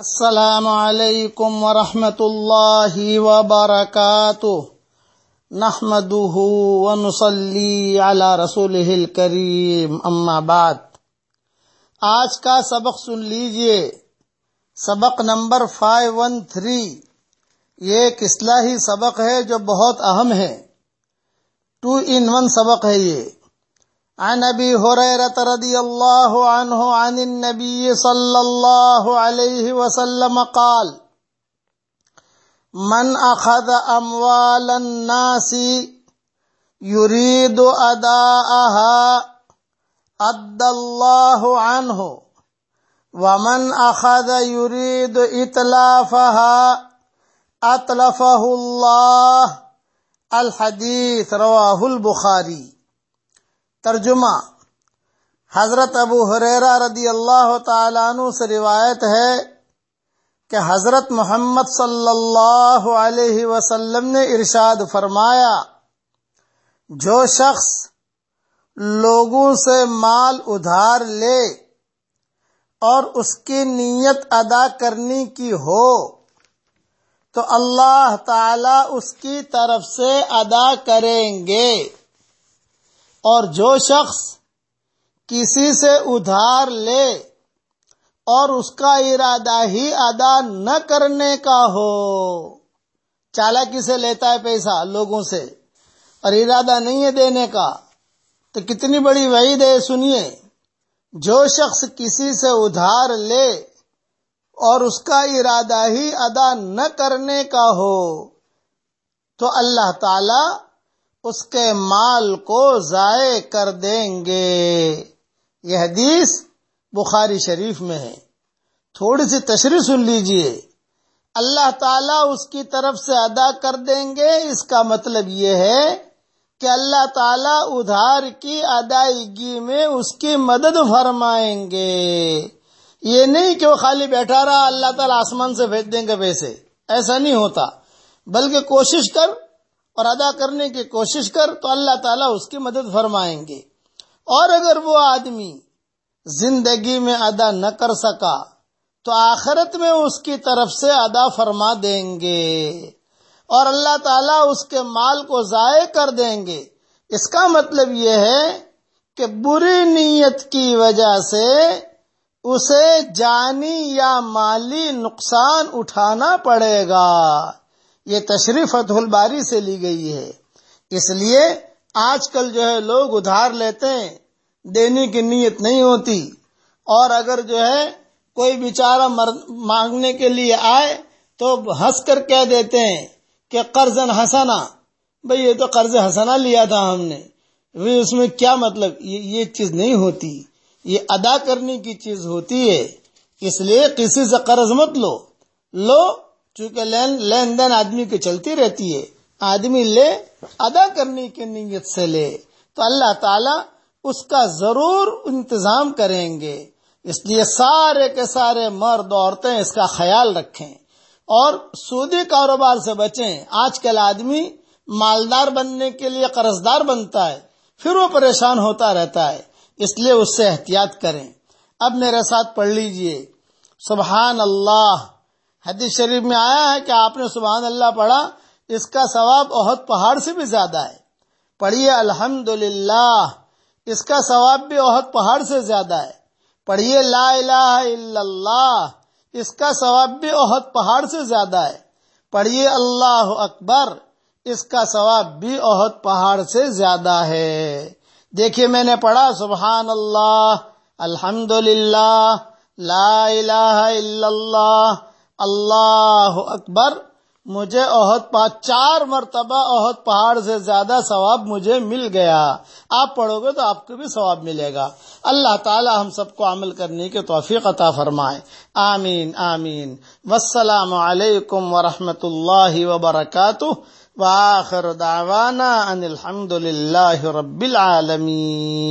السلام علیکم ورحمۃ اللہ وبرکاتہ۔ نحمده ونصلي على رسوله الكريم اما بعد۔ آج کا سبق سن لیجیے۔ سبق نمبر 513 یہ ایک اصلاحی سبق ہے جو بہت اہم ہے۔ ٹو ان ون سبق ہے یہ۔ عن ابي هريره رضي الله عنه عن النبي صلى الله عليه وسلم قال، من اخذ اموال الناس يريد اداءها ادى الله عنه ومن اخذ يريد اتلافها اتلفه الله الحديث رواه البخاري ترجمہ۔ حضرت ابو حریرہ رضی اللہ تعالیٰ عنہ سے روایت ہے کہ حضرت محمد صلی اللہ علیہ وسلم نے ارشاد فرمایا، جو شخص لوگوں سے مال ادھار لے اور اس کی نیت ادا کرنے کی ہو، تو اللہ تعالی اس کی طرف سے ادا کریں گے۔ اور جو شخص کسی سے ادھار لے اور اس کا ارادہ ہی ادا نہ کرنے کا ہو، چالاکی سے لیتا ہے پیسہ لوگوں سے اور ارادہ نہیں ہے دینے کا، تو کتنی بڑی وعید ہے، سنیے۔ جو شخص کسی سے ادھار لے اور اس کا ارادہ ہی ادا نہ کرنے کا ہو، تو اللہ تعالی اس کے مال کو ضائع کر دیں گے۔ یہ حدیث بخاری شریف میں ہے۔ تھوڑی سی تشریح سن لیجیے۔ اللہ تعالیٰ اس کی طرف سے ادا کر دیں گے۔ اس کا مطلب یہ ہے کہ اللہ تعالیٰ ادھار کی ادائیگی میں اس کی مدد فرمائیں گے۔ یہ نہیں کہ وہ خالی بیٹھا رہا اللہ تعالیٰ آسمان سے بھیج دیں گے پیسے۔ ایسا نہیں ہوتا۔ بلکہ کوشش کر اور ادا کرنے کی کوشش کر تو اللہ تعالیٰ اس کی مدد فرمائیں گے۔ اور اگر وہ آدمی زندگی میں ادا نہ کر سکا تو آخرت میں اس کی طرف سے ادا فرما دیں گے اور اللہ تعالیٰ اس کے مال کو ضائع کر دیں گے۔ اس کا مطلب یہ ہے کہ بری نیت کی وجہ سے اسے جانی یا مالی نقصان اٹھانا پڑے گا۔ یہ تشریف فتح الباری سے لی گئی ہے۔ اس لیے آج کل جو ہے لوگ ادھار لیتے ہیں، دینے کی نیت نہیں ہوتی۔ اور اگر جو ہے کوئی بیچارہ مانگنے کے لیے آئے تو ہنس کر کہہ دیتے ہیں کہ قرض ہسنا بھئی یہ تو قرض ہسنا لیا تھا ہم نے۔ اس میں کیا مطلب؟ یہ چیز نہیں ہوتی۔ یہ ادا کرنے کی چیز ہوتی ہے۔ اس لیے کسی سے قرض مت لو۔ لو چونکہ لین لین دین آدمی کی چلتی رہتی ہے، آدمی لے، ادا کرنے کی نیت سے لے۔ تو اللہ تعالی اس کا ضرور انتظام کریں گے۔ اس لیے سارے کے سارے مرد عورتیں اس کا خیال رکھیں۔ اور سودی کاروبار سے بچیں۔ آج کل آدمی مالدار بننے کے لیے قرض دار بنتا ہے، پھر وہ پریشان ہوتا رہتا ہے۔ اس لیے اس سے احتیاط کریں۔ اب میرے ساتھ پڑھ لیجیے۔ سبحان اللہ۔ حدیث شریف میں آیا ہے کہ آپ نے سبحان اللہ پڑھا، اس کا ثواب بہت پہاڑ سے بھی زیادہ ہے۔ پڑھیے الحمد اس کا ثواب بھی بہت پہاڑ سے زیادہ ہے۔ پڑھیے، لا الہ الا اللہ، اس کا ثواب بھی بہت پہاڑ سے زیادہ ہے۔ پڑھیے، اللہ اکبر، اس کا ثواب بھی بہت پہاڑ سے زیادہ ہے۔ دیکھیے، میں نے پڑھا، سبحان اللہ الحمد للہ لا الہ الا اللہ اللہ اکبر، مجھے عہد پا، چار مرتبہ عہد پہاڑ سے زیادہ ثواب مجھے مل گیا۔ آپ پڑھو گے تو آپ کو بھی ثواب ملے گا۔ اللہ تعالی ہم سب کو عمل کرنے کے توفیق عطا فرمائے۔ آمین آمین۔ والسلام علیکم ورحمۃ اللہ وبرکاتہ۔ وآخر دعوانا ان الحمد للہ رب العالمین۔